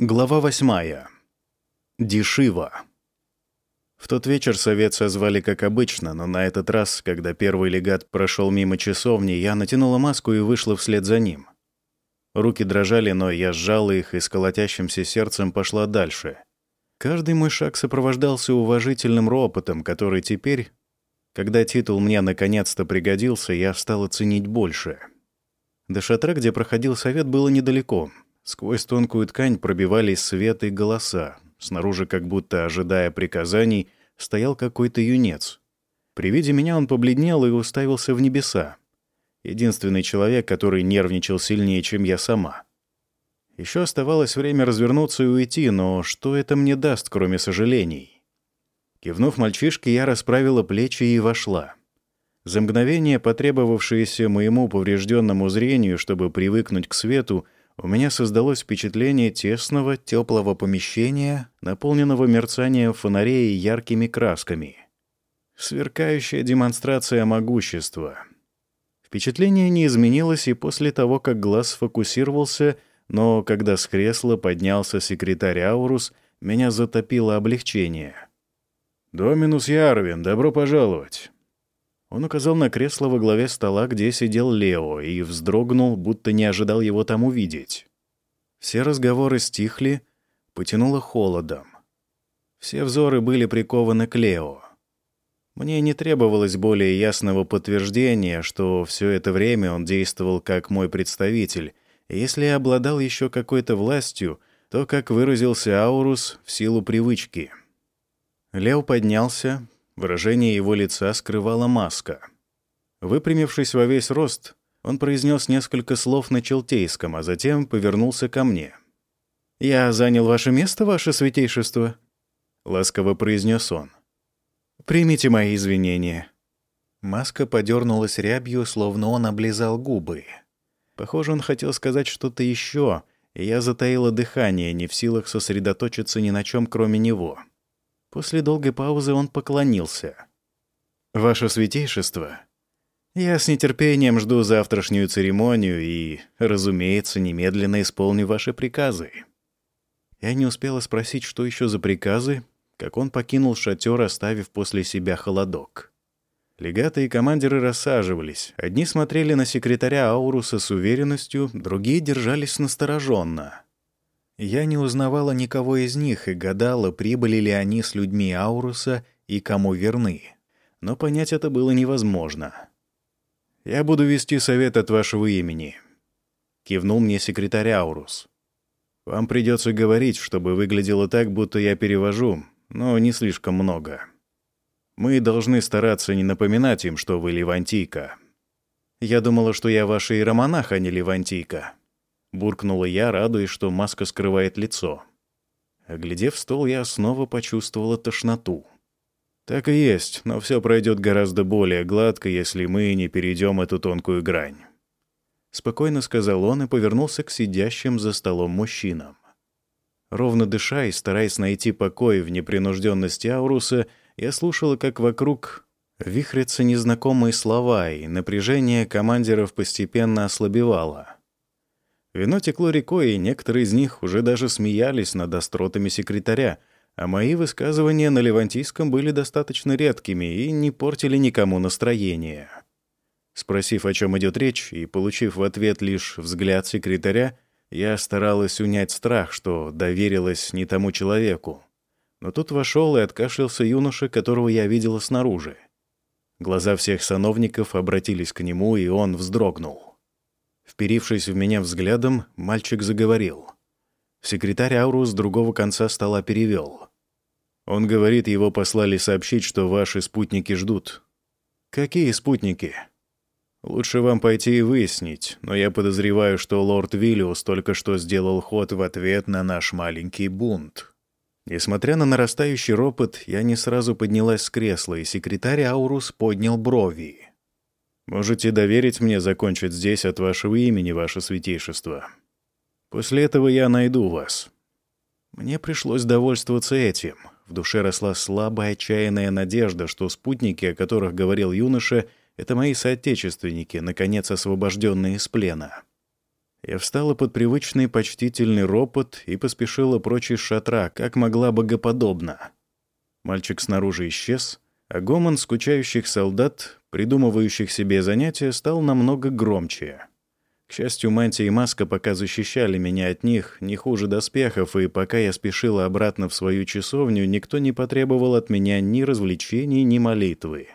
Глава восьмая. Дешива. В тот вечер совет созвали как обычно, но на этот раз, когда первый легат прошел мимо часовни, я натянула маску и вышла вслед за ним. Руки дрожали, но я сжала их и с колотящимся сердцем пошла дальше. Каждый мой шаг сопровождался уважительным ропотом, который теперь, когда титул мне наконец-то пригодился, я стала ценить больше. До шатра, где проходил совет, было недалеко — Сквозь тонкую ткань пробивались свет и голоса. Снаружи, как будто ожидая приказаний, стоял какой-то юнец. При виде меня он побледнел и уставился в небеса. Единственный человек, который нервничал сильнее, чем я сама. Еще оставалось время развернуться и уйти, но что это мне даст, кроме сожалений? Кивнув мальчишке, я расправила плечи и вошла. За мгновение, потребовавшееся моему поврежденному зрению, чтобы привыкнуть к свету, у меня создалось впечатление тесного, теплого помещения, наполненного мерцанием фонарей и яркими красками. Сверкающая демонстрация могущества. Впечатление не изменилось и после того, как глаз сфокусировался, но когда с кресла поднялся секретарь Аурус, меня затопило облегчение. «Доминус Ярвин, добро пожаловать!» Он указал на кресло во главе стола, где сидел Лео, и вздрогнул, будто не ожидал его там увидеть. Все разговоры стихли, потянуло холодом. Все взоры были прикованы к Лео. Мне не требовалось более ясного подтверждения, что все это время он действовал как мой представитель, и если и обладал еще какой-то властью, то, как выразился Аурус, в силу привычки. Лео поднялся, Выражение его лица скрывала маска. Выпрямившись во весь рост, он произнес несколько слов на челтейском, а затем повернулся ко мне. «Я занял ваше место, ваше святейшество?» — ласково произнес он. «Примите мои извинения». Маска подернулась рябью, словно он облизал губы. Похоже, он хотел сказать что-то еще, и я затаила дыхание, не в силах сосредоточиться ни на чем, кроме него. После долгой паузы он поклонился. «Ваше святейшество, я с нетерпением жду завтрашнюю церемонию и, разумеется, немедленно исполню ваши приказы». Я не успела спросить, что еще за приказы, как он покинул шатер, оставив после себя холодок. Легаты и командиры рассаживались. Одни смотрели на секретаря Ауруса с уверенностью, другие держались настороженно. Я не узнавала никого из них и гадала, прибыли ли они с людьми Ауруса и кому верны. Но понять это было невозможно. «Я буду вести совет от вашего имени», — кивнул мне секретарь Аурус. «Вам придется говорить, чтобы выглядело так, будто я перевожу, но не слишком много. Мы должны стараться не напоминать им, что вы Левантийка. Я думала, что я ваш иеромонах, а не Левантийка», Буркнула я, радуясь, что маска скрывает лицо. Оглядев стол, я снова почувствовала тошноту. Так и есть, но все пройдет гораздо более гладко, если мы не перейдем эту тонкую грань. Спокойно сказал он и повернулся к сидящим за столом мужчинам. Ровно дыша и стараясь найти покой в непринужденности Ауруса, я слушала, как вокруг вихрятся незнакомые слова, и напряжение командиров постепенно ослабевало. Вино текло рекой, и некоторые из них уже даже смеялись над остротами секретаря, а мои высказывания на левантийском были достаточно редкими и не портили никому настроение. Спросив, о чем идет речь, и получив в ответ лишь взгляд секретаря, я старалась унять страх, что доверилась не тому человеку. Но тут вошел и откашлялся юноша, которого я видела снаружи. Глаза всех сановников обратились к нему, и он вздрогнул. Вперившись в меня взглядом, мальчик заговорил. Секретарь Ауру с другого конца стола перевел. Он говорит, его послали сообщить, что ваши спутники ждут. Какие спутники? Лучше вам пойти и выяснить, но я подозреваю, что лорд Виллиус только что сделал ход в ответ на наш маленький бунт. Несмотря на нарастающий ропот, я не сразу поднялась с кресла, и секретарь Аурус поднял брови. Можете доверить мне закончить здесь от вашего имени, ваше святейшество. После этого я найду вас». Мне пришлось довольствоваться этим. В душе росла слабая отчаянная надежда, что спутники, о которых говорил юноша, это мои соотечественники, наконец освобожденные из плена. Я встала под привычный почтительный ропот и поспешила прочь из шатра, как могла богоподобно. Мальчик снаружи исчез, а гомон скучающих солдат, придумывающих себе занятия, стал намного громче. К счастью, мантия и маска пока защищали меня от них, не хуже доспехов, и пока я спешила обратно в свою часовню, никто не потребовал от меня ни развлечений, ни молитвы.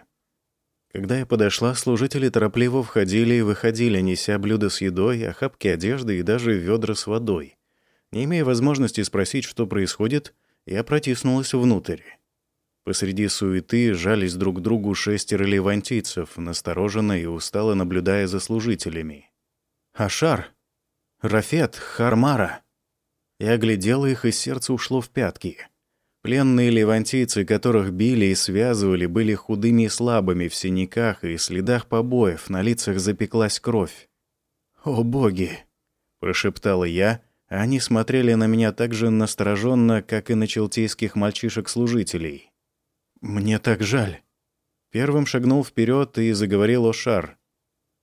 Когда я подошла, служители торопливо входили и выходили, неся блюда с едой, охапки одежды и даже ведра с водой. Не имея возможности спросить, что происходит, я протиснулась внутрь. Посреди суеты жались друг к другу шестеро левантийцев, настороженно и устало наблюдая за служителями. Ашар, Рафет, Хармара. Я оглядел их, и сердце ушло в пятки. Пленные левантийцы, которых били и связывали, были худыми и слабыми в синяках и следах побоев, на лицах запеклась кровь. «О боги!» — прошептала я, а они смотрели на меня так же настороженно, как и на челтейских мальчишек-служителей. «Мне так жаль». Первым шагнул вперед и заговорил Ошар,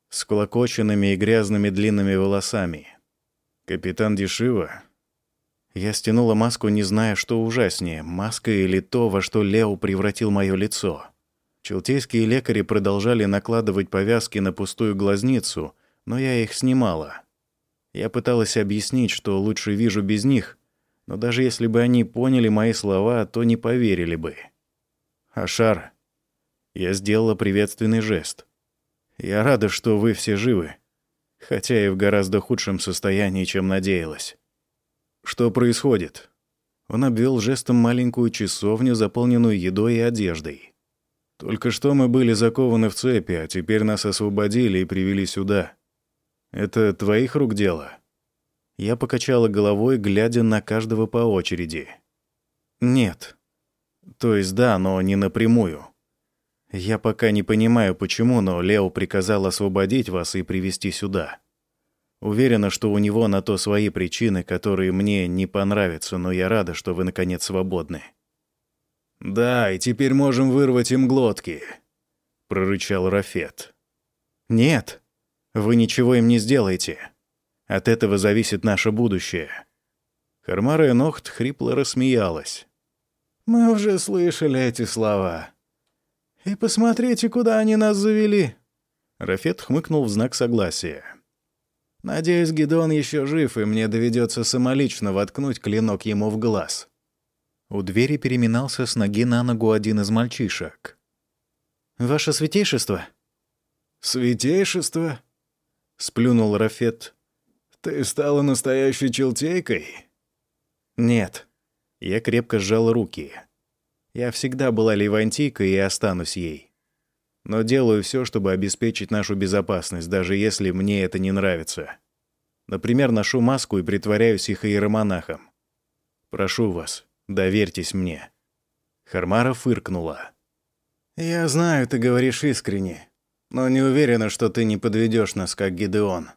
с клокоченными и грязными длинными волосами. «Капитан Дешива?» Я стянула маску, не зная, что ужаснее, маска или то, во что Лео превратил мое лицо. Челтейские лекари продолжали накладывать повязки на пустую глазницу, но я их снимала. Я пыталась объяснить, что лучше вижу без них, но даже если бы они поняли мои слова, то не поверили бы. «Ашар». Я сделала приветственный жест. Я рада, что вы все живы, хотя и в гораздо худшем состоянии, чем надеялась. Что происходит? Он обвел жестом маленькую часовню, заполненную едой и одеждой. Только что мы были закованы в цепи, а теперь нас освободили и привели сюда. Это твоих рук дело? Я покачала головой, глядя на каждого по очереди. Нет. То есть да, но не напрямую. Я пока не понимаю, почему, но Лео приказал освободить вас и привести сюда. Уверена, что у него на то свои причины, которые мне не понравятся, но я рада, что вы наконец свободны. Да, и теперь можем вырвать им глотки, прорычал Рафет. Нет, вы ничего им не сделаете. От этого зависит наше будущее. Хармара Энохт хрипло рассмеялась. Мы уже слышали эти слова. «И посмотрите, куда они нас завели!» Рафет хмыкнул в знак согласия. «Надеюсь, Гедон еще жив, и мне доведется самолично воткнуть клинок ему в глаз». У двери переминался с ноги на ногу один из мальчишек. «Ваше святейшество?» «Святейшество?» — сплюнул Рафет. «Ты стала настоящей челтейкой?» «Нет». Я крепко сжал руки. Я всегда была левантийкой и останусь ей. Но делаю все, чтобы обеспечить нашу безопасность, даже если мне это не нравится. Например, ношу маску и притворяюсь их иеромонахом. Прошу вас, доверьтесь мне». Хармара фыркнула. «Я знаю, ты говоришь искренне, но не уверена, что ты не подведешь нас, как Гидеон».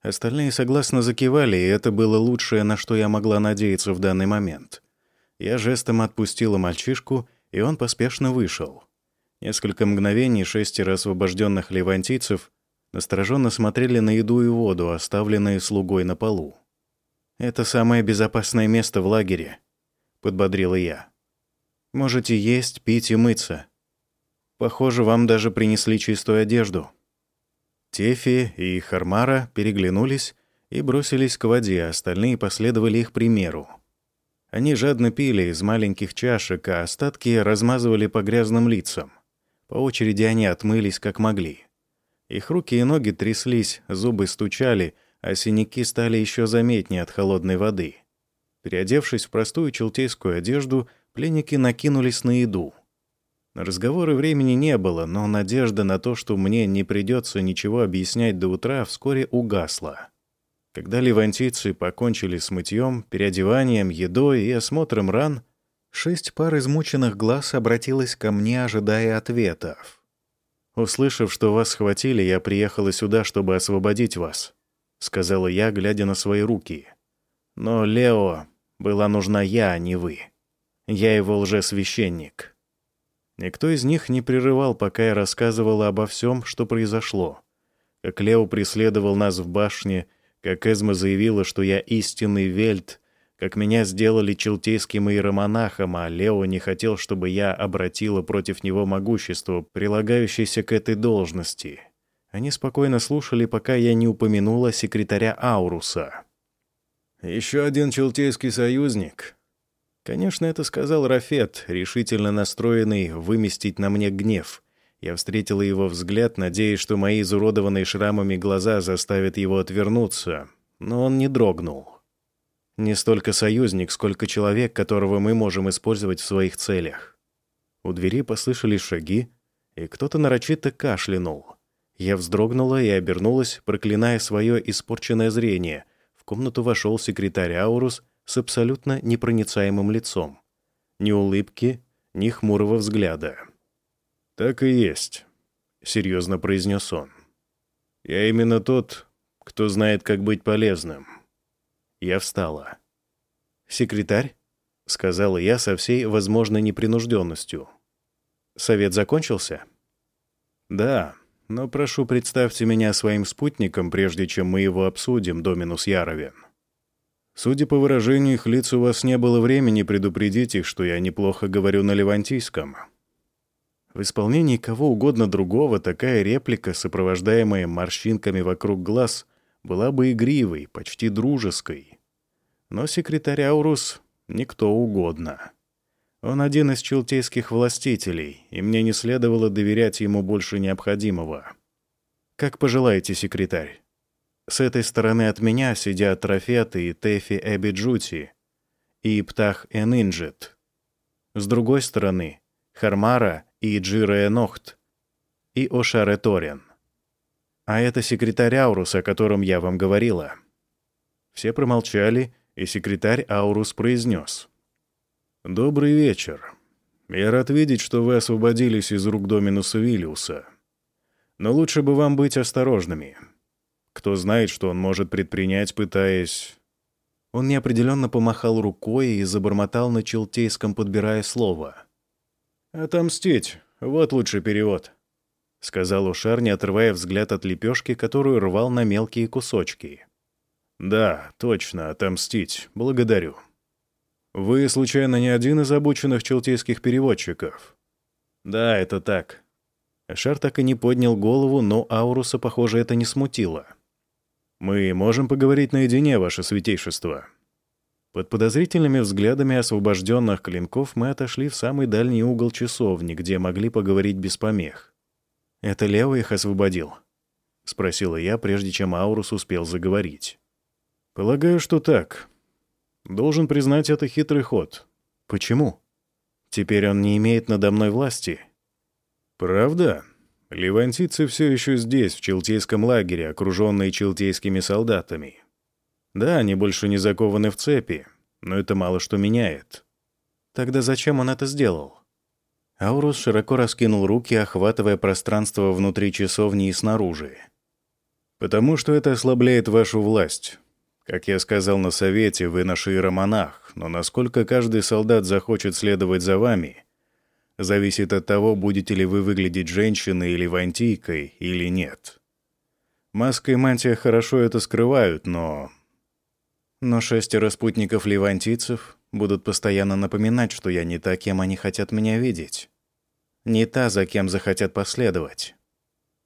Остальные согласно закивали, и это было лучшее, на что я могла надеяться в данный момент. Я жестом отпустила мальчишку, и он поспешно вышел. Несколько мгновений шестеро освобожденных левантийцев настороженно смотрели на еду и воду, оставленные слугой на полу. «Это самое безопасное место в лагере», — подбодрила я. «Можете есть, пить и мыться. Похоже, вам даже принесли чистую одежду». Тефи и Хармара переглянулись и бросились к воде, остальные последовали их примеру. Они жадно пили из маленьких чашек, а остатки размазывали по грязным лицам. По очереди они отмылись как могли. Их руки и ноги тряслись, зубы стучали, а синяки стали еще заметнее от холодной воды. Переодевшись в простую челтейскую одежду, пленники накинулись на еду. На разговоры времени не было, но надежда на то, что мне не придется ничего объяснять до утра, вскоре угасла. Когда левантийцы покончили с мытьем, переодеванием, едой и осмотром ран, шесть пар измученных глаз обратилась ко мне, ожидая ответов. «Услышав, что вас схватили, я приехала сюда, чтобы освободить вас», — сказала я, глядя на свои руки. «Но Лео была нужна я, а не вы. Я его лжесвященник». Никто из них не прерывал, пока я рассказывала обо всем, что произошло. Как Лео преследовал нас в башне — как Эзма заявила, что я истинный вельт, как меня сделали челтейским иеромонахом, а Лео не хотел, чтобы я обратила против него могущество, прилагающееся к этой должности. Они спокойно слушали, пока я не упомянула секретаря Ауруса. «Еще один челтейский союзник?» Конечно, это сказал Рафет, решительно настроенный выместить на мне гнев. Я встретила его взгляд, надеясь, что мои изуродованные шрамами глаза заставят его отвернуться, но он не дрогнул. Не столько союзник, сколько человек, которого мы можем использовать в своих целях. У двери послышались шаги, и кто-то нарочито кашлянул. Я вздрогнула и обернулась, проклиная свое испорченное зрение. В комнату вошел секретарь Аурус с абсолютно непроницаемым лицом. Ни улыбки, ни хмурого взгляда. «Так и есть», — серьезно произнес он. «Я именно тот, кто знает, как быть полезным». Я встала. «Секретарь?» — сказала я со всей возможной непринужденностью. «Совет закончился?» «Да, но прошу, представьте меня своим спутником, прежде чем мы его обсудим, Доминус Яровен. Судя по выражению их лиц, у вас не было времени предупредить их, что я неплохо говорю на левантийском». В исполнении кого угодно другого такая реплика, сопровождаемая морщинками вокруг глаз, была бы игривой, почти дружеской. Но секретарь Аурус — никто угодно. Он один из челтейских властителей, и мне не следовало доверять ему больше необходимого. Как пожелаете, секретарь. С этой стороны от меня сидят Рафеты и Тефи Эбиджути и Птах Энинджет. С другой стороны — Хармара и Джира Энохт и Ошаре Торен. А это секретарь Аурус, о котором я вам говорила». Все промолчали, и секретарь Аурус произнес. «Добрый вечер. Я рад видеть, что вы освободились из рук Доминуса Виллиуса. Но лучше бы вам быть осторожными. Кто знает, что он может предпринять, пытаясь...» Он неопределенно помахал рукой и забормотал на челтейском, подбирая слово. «Отомстить. Вот лучший перевод». — сказал Ушар, не отрывая взгляд от лепешки, которую рвал на мелкие кусочки. «Да, точно, отомстить. Благодарю. Вы, случайно, не один из обученных челтейских переводчиков?» «Да, это так». Шар так и не поднял голову, но Ауруса, похоже, это не смутило. «Мы можем поговорить наедине, ваше святейшество». Под подозрительными взглядами освобожденных клинков мы отошли в самый дальний угол часовни, где могли поговорить без помех. «Это Лео их освободил?» — спросила я, прежде чем Аурус успел заговорить. «Полагаю, что так. Должен признать, это хитрый ход. Почему? Теперь он не имеет надо мной власти». «Правда? Левантийцы все еще здесь, в Челтейском лагере, окруженные челтейскими солдатами. Да, они больше не закованы в цепи, но это мало что меняет». «Тогда зачем он это сделал?» Аурус широко раскинул руки, охватывая пространство внутри часовни и снаружи. «Потому что это ослабляет вашу власть. Как я сказал на совете, вы наш иеромонах, но насколько каждый солдат захочет следовать за вами, зависит от того, будете ли вы выглядеть женщиной или вантийкой, или нет. Маска и мантия хорошо это скрывают, но... Но шестеро спутников левантийцев будут постоянно напоминать, что я не та, кем они хотят меня видеть. Не та, за кем захотят последовать.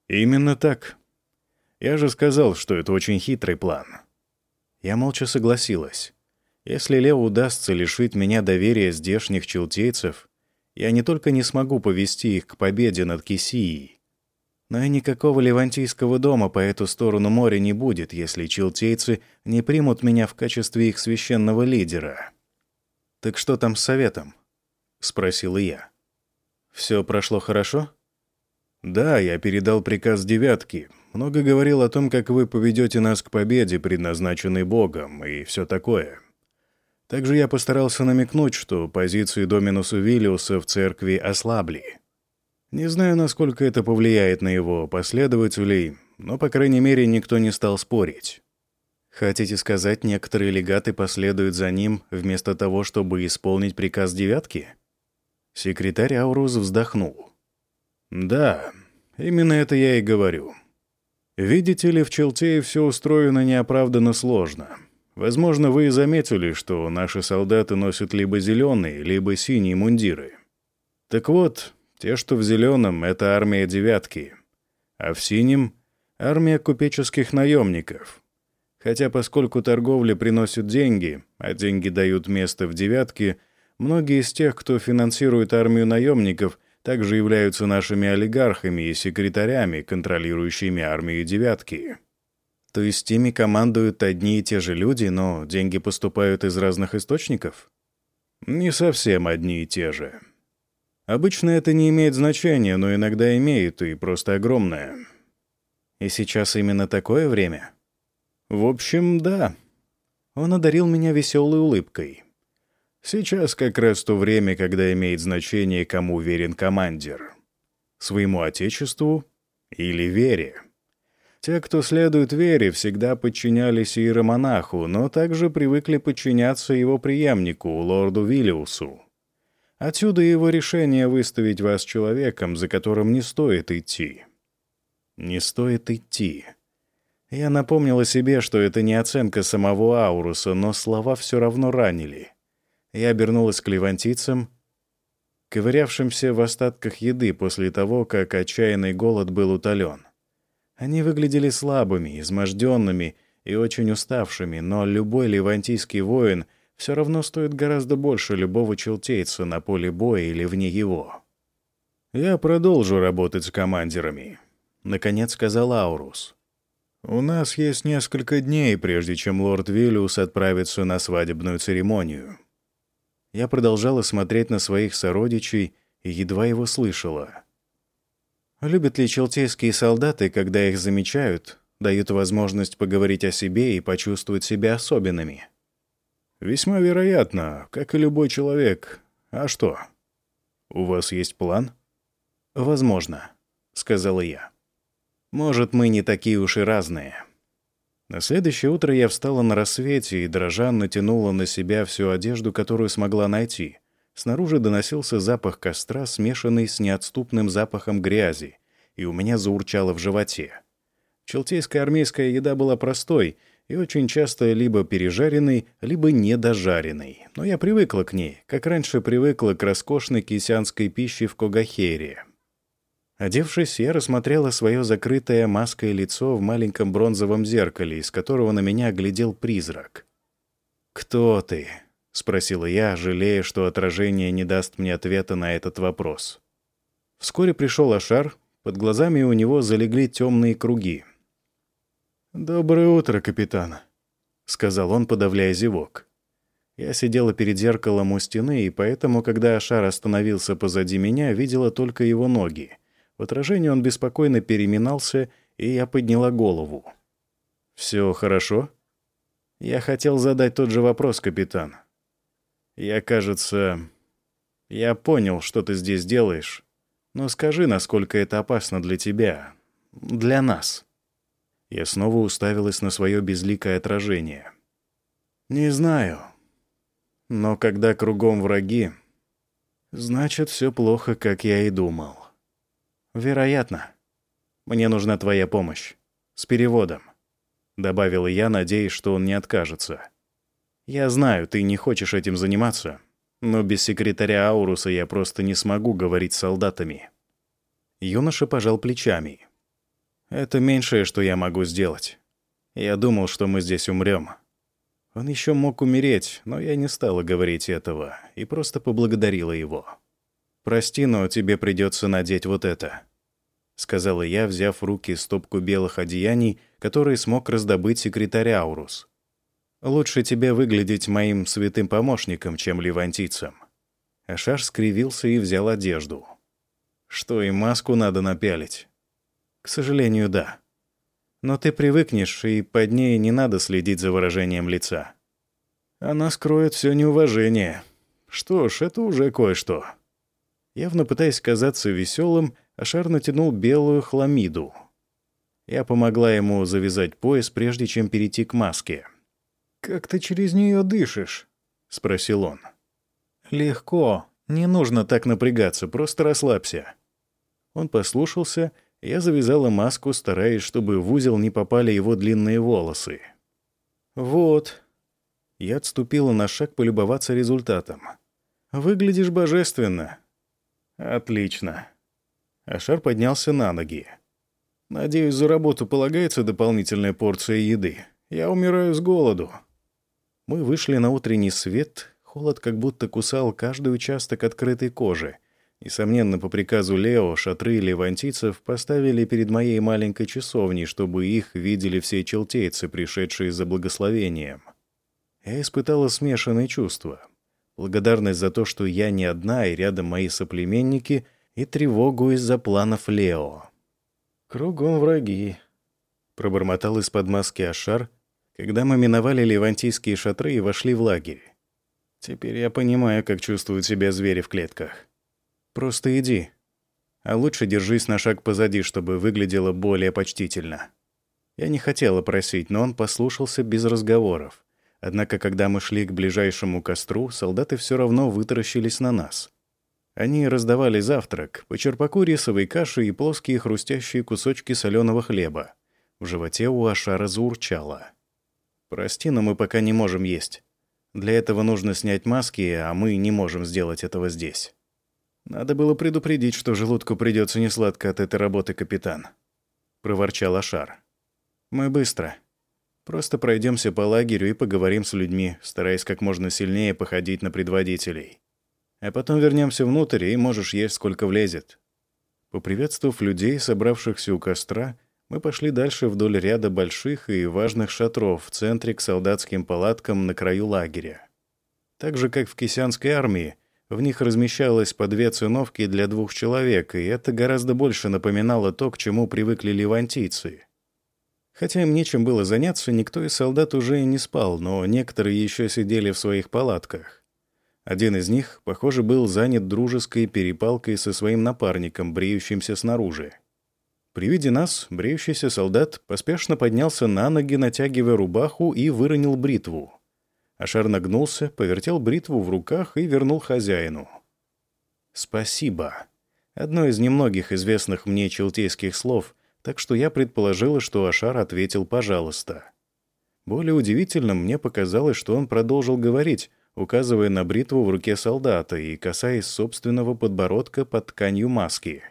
Именно так. Я же сказал, что это очень хитрый план. Я молча согласилась. Если Лео удастся лишить меня доверия здешних челтейцев, я не только не смогу повести их к победе над Кисией, но и никакого левантийского дома по эту сторону моря не будет, если челтейцы не примут меня в качестве их священного лидера. «Так что там с советом?» — спросила я. «Все прошло хорошо?» «Да, я передал приказ девятки. Много говорил о том, как вы поведете нас к победе, предназначенной Богом, и все такое. Также я постарался намекнуть, что позиции Доминуса Виллиуса в церкви ослабли. Не знаю, насколько это повлияет на его последователей, но, по крайней мере, никто не стал спорить. Хотите сказать, некоторые легаты последуют за ним вместо того, чтобы исполнить приказ девятки? Секретарь Аурус вздохнул. Да, именно это я и говорю. Видите ли, в Челтее все устроено неоправданно сложно. Возможно, вы и заметили, что наши солдаты носят либо зеленые, либо синие мундиры. Так вот, те, что в зеленом, это армия девятки, а в синем — армия купеческих наемников. Хотя поскольку торговля приносит деньги, а деньги дают место в девятке, многие из тех, кто финансирует армию наемников, также являются нашими олигархами и секретарями, контролирующими армию девятки. То есть ими командуют одни и те же люди, но деньги поступают из разных источников? Не совсем одни и те же. Обычно это не имеет значения, но иногда имеет, и просто огромное. И сейчас именно такое время? В общем, да. Он одарил меня веселой улыбкой. Сейчас как раз то время, когда имеет значение, кому верен командир. Своему отечеству или вере. Те, кто следует вере, всегда подчинялись иеромонаху, но также привыкли подчиняться его преемнику, лорду Виллиусу. Отсюда его решение выставить вас человеком, за которым не стоит идти. Не стоит идти. Я напомнила себе, что это не оценка самого Ауруса, но слова все равно ранили. Я обернулась к левантийцам, ковырявшимся в остатках еды после того, как отчаянный голод был утолен. Они выглядели слабыми, изможденными и очень уставшими, но любой левантийский воин все равно стоит гораздо больше любого челтейца на поле боя или вне его. «Я продолжу работать с командирами», — наконец сказал Аурус. «У нас есть несколько дней, прежде чем лорд Виллиус отправится на свадебную церемонию». Я продолжала смотреть на своих сородичей и едва его слышала. Любят ли челтейские солдаты, когда их замечают, дают возможность поговорить о себе и почувствовать себя особенными? Весьма вероятно, как и любой человек. А что? У вас есть план? Возможно, сказала я. Может, мы не такие уж и разные. На следующее утро я встала на рассвете и, дрожа, натянула на себя всю одежду, которую смогла найти. Снаружи доносился запах костра, смешанный с неотступным запахом грязи, и у меня заурчало в животе. Челтейская армейская еда была простой и очень часто либо пережаренной, либо недожаренной. Но я привыкла к ней, как раньше привыкла к роскошной кисянской пище в Когахере. Одевшись, я рассмотрела свое закрытое маской лицо в маленьком бронзовом зеркале, из которого на меня глядел призрак. «Кто ты?» — спросила я, жалея, что отражение не даст мне ответа на этот вопрос. Вскоре пришел Ашар, под глазами у него залегли темные круги. «Доброе утро, капитан», — сказал он, подавляя зевок. Я сидела перед зеркалом у стены, и поэтому, когда Ашар остановился позади меня, видела только его ноги — в отражении он беспокойно переминался, и я подняла голову. «Все хорошо?» «Я хотел задать тот же вопрос, капитан. Я, кажется... Я понял, что ты здесь делаешь. Но скажи, насколько это опасно для тебя, для нас». Я снова уставилась на свое безликое отражение. «Не знаю. Но когда кругом враги, значит, все плохо, как я и думал». «Вероятно. Мне нужна твоя помощь. С переводом», — добавила я, надеясь, что он не откажется. «Я знаю, ты не хочешь этим заниматься, но без секретаря Ауруса я просто не смогу говорить с солдатами». Юноша пожал плечами. «Это меньшее, что я могу сделать. Я думал, что мы здесь умрем. Он еще мог умереть, но я не стала говорить этого и просто поблагодарила его. «Прости, но тебе придется надеть вот это», — сказала я, взяв в руки стопку белых одеяний, которые смог раздобыть секретарь Аурус. «Лучше тебе выглядеть моим святым помощником, чем левантийцем». Ашар скривился и взял одежду. «Что, и маску надо напялить?» «К сожалению, да. Но ты привыкнешь, и под ней не надо следить за выражением лица. Она скроет все неуважение. Что ж, это уже кое-что». Явно пытаясь казаться веселым, Ашар натянул белую хламиду. Я помогла ему завязать пояс, прежде чем перейти к маске. «Как ты через нее дышишь?» — спросил он. «Легко. Не нужно так напрягаться, просто расслабься». Он послушался, Я завязала маску, стараясь, чтобы в узел не попали его длинные волосы. «Вот». Я отступила на шаг полюбоваться результатом. «Выглядишь божественно». «Отлично». Ашар поднялся на ноги. «Надеюсь, за работу полагается дополнительная порция еды. Я умираю с голоду». Мы вышли на утренний свет. Холод как будто кусал каждый участок открытой кожи. Несомненно, по приказу Лео шатры левантийцев поставили перед моей маленькой часовней, чтобы их видели все челтейцы, пришедшие за благословением. Я испытала смешанные чувства. Благодарность за то, что я не одна, и рядом мои соплеменники, и тревогу из-за планов Лео. «Кругом враги», — пробормотал из-под маски Ашар, когда мы миновали левантийские шатры и вошли в лагерь. Теперь я понимаю, как чувствуют себя звери в клетках. Просто иди. А лучше держись на шаг позади, чтобы выглядело более почтительно. Я не хотела просить, но он послушался без разговоров. Однако, когда мы шли к ближайшему костру, солдаты все равно вытаращились на нас. Они раздавали завтрак, по черпаку рисовой каши и плоские хрустящие кусочки соленого хлеба. В животе у Ашара заурчало. «Прости, но мы пока не можем есть. Для этого нужно снять маски, а мы не можем сделать этого здесь». «Надо было предупредить, что желудку придется несладко от этой работы, капитан», — проворчал Ашар. «Мы быстро. Просто пройдемся по лагерю и поговорим с людьми, стараясь как можно сильнее походить на предводителей. А потом вернемся внутрь, и можешь есть сколько влезет». Поприветствовав людей, собравшихся у костра, мы пошли дальше вдоль ряда больших и важных шатров в центре к солдатским палаткам на краю лагеря. Так же, как в кисянской армии, в них размещалось по две циновки для двух человек, и это гораздо больше напоминало то, к чему привыкли левантийцы. Хотя им нечем было заняться, никто из солдат уже и не спал, но некоторые еще сидели в своих палатках. Один из них, похоже, был занят дружеской перепалкой со своим напарником, бреющимся снаружи. При виде нас бреющийся солдат поспешно поднялся на ноги, натягивая рубаху, и выронил бритву. Ашар нагнулся, повертел бритву в руках и вернул хозяину. «Спасибо». Одно из немногих известных мне челтейских слов, так что я предположила, что Ашар ответил «пожалуйста». Более удивительным мне показалось, что он продолжил говорить, указывая на бритву в руке солдата и касаясь собственного подбородка под тканью маски.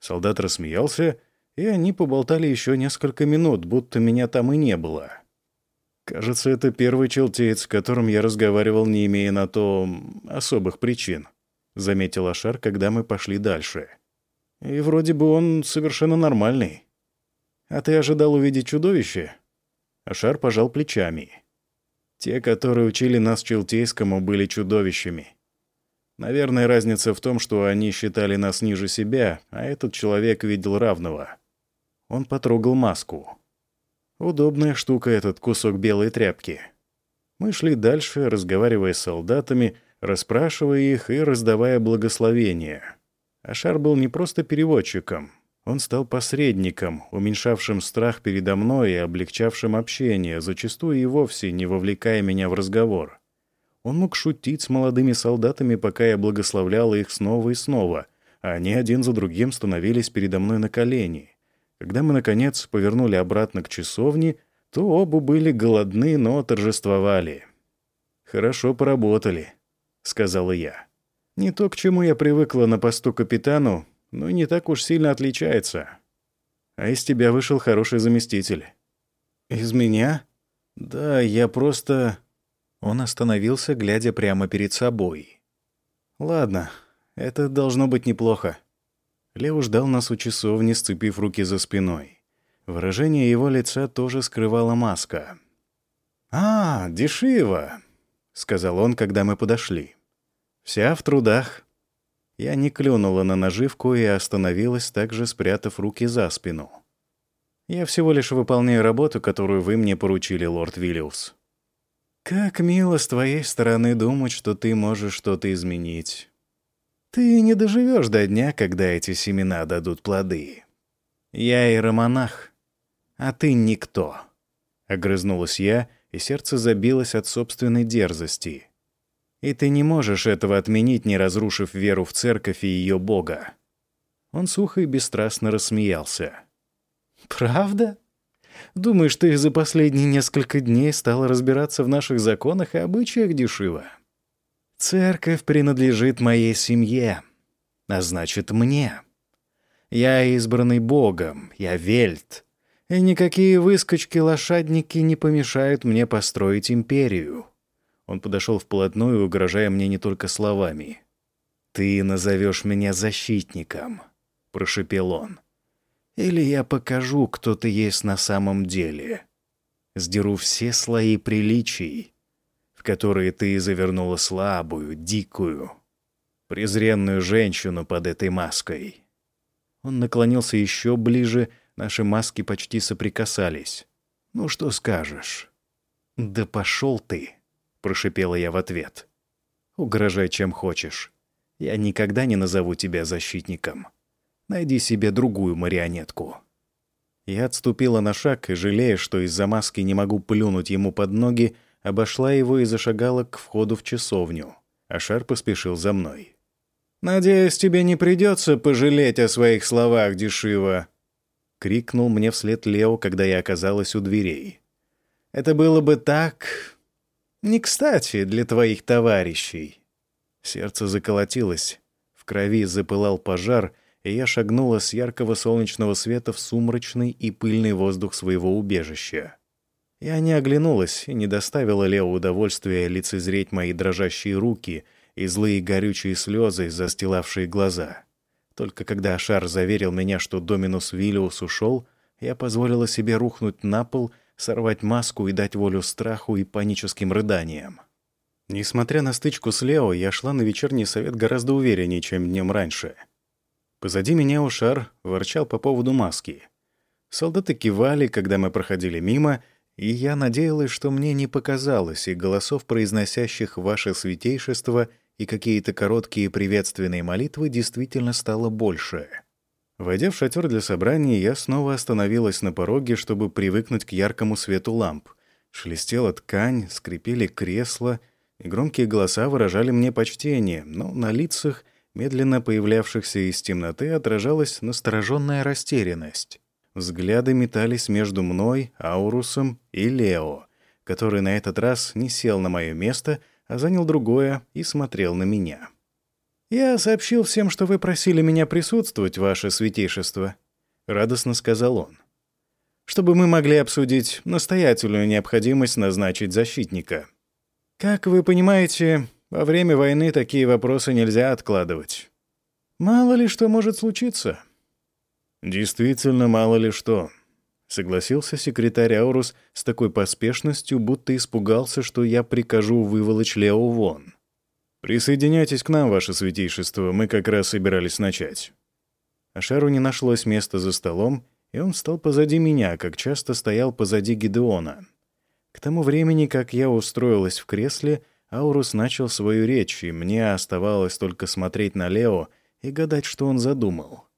Солдат рассмеялся, и они поболтали еще несколько минут, будто меня там и не было. Кажется, это первый челтеец, с которым я разговаривал, не имея на то особых причин, заметил Ашар, когда мы пошли дальше. И вроде бы он совершенно нормальный. А ты ожидал увидеть чудовище? Ашар пожал плечами. Те, которые учили нас челтейскому, были чудовищами. Наверное, разница в том, что они считали нас ниже себя, а этот человек видел равного. Он потрогал маску. Удобная штука этот кусок белой тряпки. Мы шли дальше, разговаривая с солдатами, расспрашивая их и раздавая благословения. Ашар был не просто переводчиком. Он стал посредником, уменьшавшим страх передо мной и облегчавшим общение, зачастую и вовсе не вовлекая меня в разговор. Он мог шутить с молодыми солдатами, пока я благословляла их снова и снова, а они один за другим становились передо мной на колени. Когда мы, наконец, повернули обратно к часовне, то оба были голодны, но торжествовали. «Хорошо поработали», — сказала я. «Не то, к чему я привыкла на посту капитану, но не так уж сильно отличается. А из тебя вышел хороший заместитель». «Из меня?» «Да, я просто...» Он остановился, глядя прямо перед собой. «Ладно, это должно быть неплохо. Лео ждал нас у часовни, сцепив руки за спиной. Выражение его лица тоже скрывала маска. «А, дешево!» — сказал он, когда мы подошли. «Вся в трудах». Я не клюнула на наживку и остановилась, также спрятав руки за спину. «Я всего лишь выполняю работу, которую вы мне поручили, лорд Виллиус». «Как мило с твоей стороны думать, что ты можешь что-то изменить. Ты не доживешь до дня, когда эти семена дадут плоды. Я иеромонах, а ты никто. Огрызнулась я, и сердце забилось от собственной дерзости. И ты не можешь этого отменить, не разрушив веру в церковь и ее Бога. Он сухо и бесстрастно рассмеялся. «Правда? Думаешь, ты за последние несколько дней стала разбираться в наших законах и обычаях Дешива? Церковь принадлежит моей семье, а значит, мне. Я избранный Богом, я вельт, и никакие выскочки-лошадники не помешают мне построить империю». Он подошел вплотную, угрожая мне не только словами. «Ты назовешь меня защитником», — прошепел он. «Или я покажу, кто ты есть на самом деле. Сдеру все слои приличий, которые ты завернула слабую, дикую, презренную женщину под этой маской». Он наклонился еще ближе, наши маски почти соприкасались. «Ну что скажешь?» «Да пошел ты!» — прошипела я в ответ. «Угрожай чем хочешь. Я никогда не назову тебя защитником. Найди себе другую марионетку». Я отступила на шаг и, жалея, что из-за маски не могу плюнуть ему под ноги, обошла его и зашагала к входу в часовню. Ашар поспешил за мной. «Надеюсь, тебе не придется пожалеть о своих словах, Дешива!» — крикнул мне вслед Лео, когда я оказалась у дверей. «Это было бы так не кстати для твоих товарищей». Сердце заколотилось, в крови запылал пожар, и я шагнула с яркого солнечного света в сумрачный и пыльный воздух своего убежища. Я не оглянулась и не доставила Лео удовольствия лицезреть мои дрожащие руки и злые горючие слезы, застилавшие глаза. Только когда Ашар заверил меня, что Доминус Виллиус ушел, я позволила себе рухнуть на пол сорвать маску и дать волю страху и паническим рыданиям. Несмотря на стычку с Лео, я шла на вечерний совет гораздо увереннее, чем днем раньше. Позади меня Ушар ворчал по поводу маски. Солдаты кивали, когда мы проходили мимо, и я надеялась, что мне не показалось, и голосов, произносящих «Ваше святейшество» и какие-то короткие приветственные молитвы действительно стало больше. Войдя в шатер для собраний, я снова остановилась на пороге, чтобы привыкнуть к яркому свету ламп. Шелестела ткань, скрипели кресла, и громкие голоса выражали мне почтение, но на лицах, медленно появлявшихся из темноты, отражалась настороженная растерянность. Взгляды метались между мной, Аурусом и Лео, который на этот раз не сел на мое место, а занял другое и смотрел на меня. «Я сообщил всем, что вы просили меня присутствовать, ваше святейшество», — радостно сказал он. «Чтобы мы могли обсудить настоятельную необходимость назначить защитника. Как вы понимаете, во время войны такие вопросы нельзя откладывать. Мало ли что может случиться». «Действительно, мало ли что», — согласился секретарь Аурус с такой поспешностью, будто испугался, что я прикажу выволочь Лео вон. «Присоединяйтесь к нам, ваше святейшество, мы как раз собирались начать». Ашару не нашлось места за столом, и он встал позади меня, как часто стоял позади Гидеона. К тому времени, как я устроилась в кресле, Аурус начал свою речь, и мне оставалось только смотреть на Лео и гадать, что он задумал.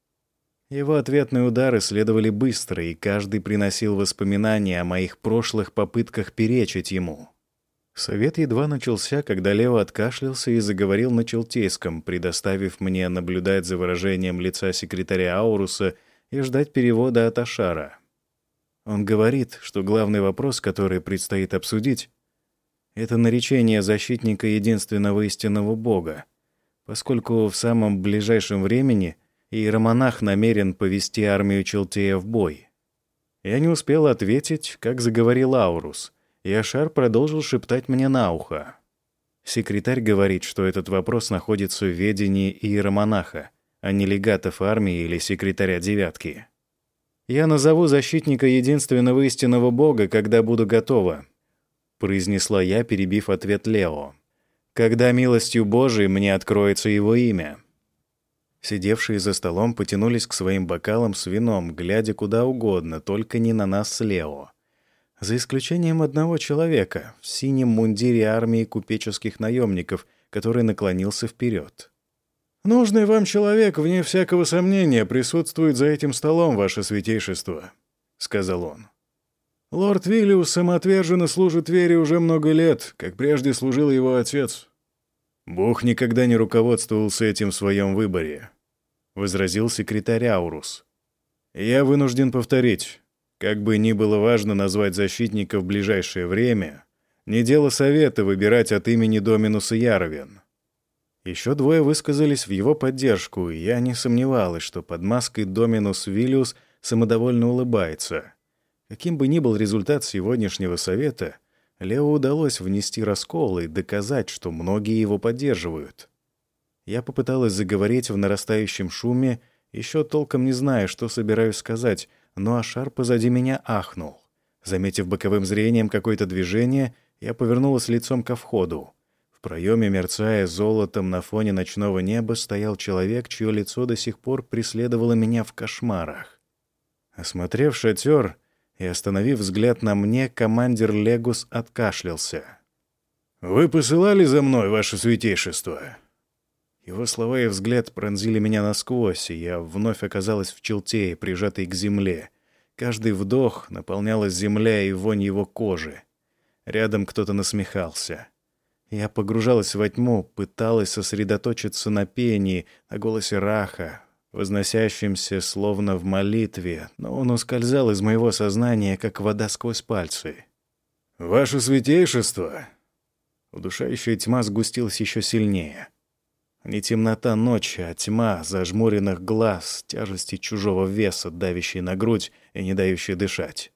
Его ответные удары следовали быстро, и каждый приносил воспоминания о моих прошлых попытках перечить ему. Совет едва начался, когда Лео откашлялся и заговорил на челтейском, предоставив мне наблюдать за выражением лица секретаря Ауруса и ждать перевода от Ашара. Он говорит, что главный вопрос, который предстоит обсудить, это наречение защитника единственного истинного Бога, поскольку в самом ближайшем времени иеромонах намерен повести армию Челтея в бой. Я не успел ответить, как заговорил Аурус — и Ашар продолжил шептать мне на ухо. Секретарь говорит, что этот вопрос находится в ведении иеромонаха, а не легатов армии или секретаря девятки. «Я назову защитника единственного истинного Бога, когда буду готова», произнесла я, перебив ответ Лео. «Когда милостью Божией мне откроется его имя». Сидевшие за столом потянулись к своим бокалам с вином, глядя куда угодно, только не на нас с Лео за исключением одного человека в синем мундире армии купеческих наемников, который наклонился вперед. «Нужный вам человек, вне всякого сомнения, присутствует за этим столом, ваше святейшество», — сказал он. «Лорд Виллиус самоотверженно служит вере уже много лет, как прежде служил его отец. Бог никогда не руководствовался этим в своем выборе. — возразил секретарь Аурус. «Я вынужден повторить. Как бы ни было важно назвать защитника в ближайшее время, не дело совета выбирать от имени Доминуса Яровен. Еще двое высказались в его поддержку, и я не сомневалась, что под маской Доминус Виллиус самодовольно улыбается. Каким бы ни был результат сегодняшнего совета, Лео удалось внести раскол и доказать, что многие его поддерживают. Я попыталась заговорить в нарастающем шуме, еще толком не зная, что собираюсь сказать, но Ашар позади меня ахнул. Заметив боковым зрением какое-то движение, я повернулась лицом ко входу. В проеме, мерцая золотом на фоне ночного неба, стоял человек, чье лицо до сих пор преследовало меня в кошмарах. Осмотрев шатер и остановив взгляд на мне, командир Легус откашлялся. «Вы посылали за мной, ваше святейшество?» Его слова и взгляд пронзили меня насквозь, и я вновь оказалась в челте, прижатой к земле. Каждый вдох наполнялась земля и вонь его кожи. Рядом кто-то насмехался. Я погружалась во тьму, пыталась сосредоточиться на пении, на голосе Раха, возносящемся словно в молитве, но он ускользал из моего сознания, как вода сквозь пальцы. «Ваше святейшество!» Удушающая тьма сгустилась еще сильнее. Не темнота ночи, а тьма зажмуренных глаз, тяжести чужого веса, давящей на грудь и не дающей дышать.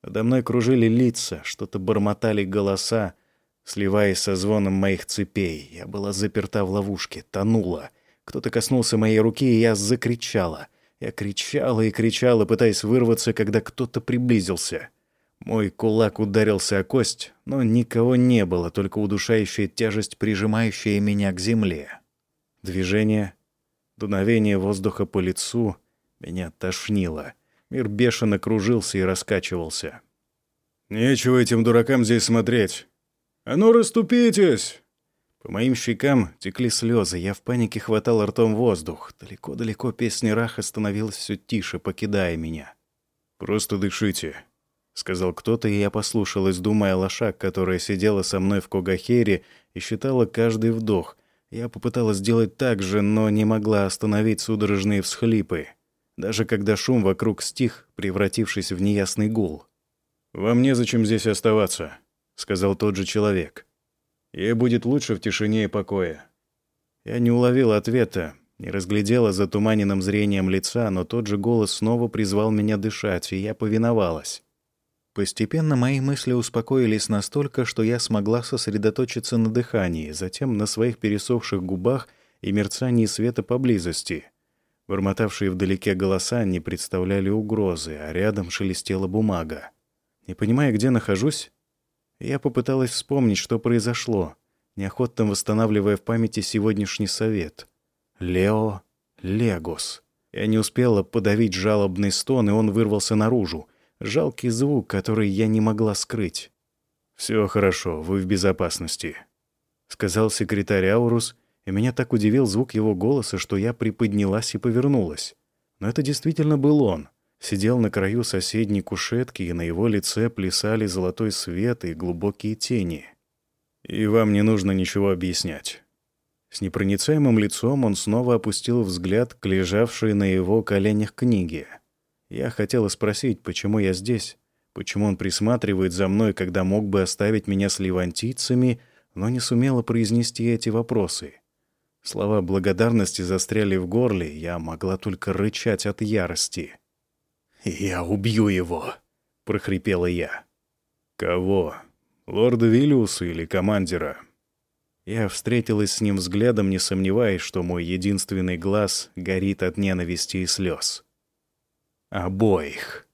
Подо мной кружили лица, что-то бормотали голоса, сливаясь со звоном моих цепей. Я была заперта в ловушке, тонула. Кто-то коснулся моей руки, и я закричала. Я кричала и кричала, пытаясь вырваться, когда кто-то приблизился. Мой кулак ударился о кость, но никого не было, только удушающая тяжесть, прижимающая меня к земле. Движение, дуновение воздуха по лицу меня тошнило. Мир бешено кружился и раскачивался. «Нечего этим дуракам здесь смотреть! А ну, расступитесь!» По моим щекам текли слезы, я в панике хватал ртом воздух. Далеко-далеко песня Раха становилась все тише, покидая меня. «Просто дышите», — сказал кто-то, и я послушалась, думая о лошак, которая сидела со мной в Когахере и считала каждый вдох, я попыталась сделать так же, но не могла остановить судорожные всхлипы, даже когда шум вокруг стих, превратившись в неясный гул. «Вам незачем здесь оставаться», — сказал тот же человек. «Ей будет лучше в тишине и покое». Я не уловила ответа, не разглядела затуманенным зрением лица, но тот же голос снова призвал меня дышать, и я повиновалась. Постепенно мои мысли успокоились настолько, что я смогла сосредоточиться на дыхании, затем на своих пересохших губах и мерцании света поблизости. Бормотавшие вдалеке голоса не представляли угрозы, а рядом шелестела бумага. Не понимая, где нахожусь, я попыталась вспомнить, что произошло, неохотно восстанавливая в памяти сегодняшний совет. Лео Легос. Я не успела подавить жалобный стон, и он вырвался наружу. Жалкий звук, который я не могла скрыть. «Все хорошо, вы в безопасности», — сказал секретарь Аурус, и меня так удивил звук его голоса, что я приподнялась и повернулась. Но это действительно был он. Сидел на краю соседней кушетки, и на его лице плясали золотой свет и глубокие тени. «И вам не нужно ничего объяснять». С непроницаемым лицом он снова опустил взгляд к лежавшей на его коленях книге — я хотела спросить, почему я здесь, почему он присматривает за мной, когда мог бы оставить меня с левантийцами, но не сумела произнести эти вопросы. Слова благодарности застряли в горле, я могла только рычать от ярости. «Я убью его!» — прохрипела я. «Кого? Лорда Виллиуса или командира?» Я встретилась с ним взглядом, не сомневаясь, что мой единственный глаз горит от ненависти и слез. Обоих.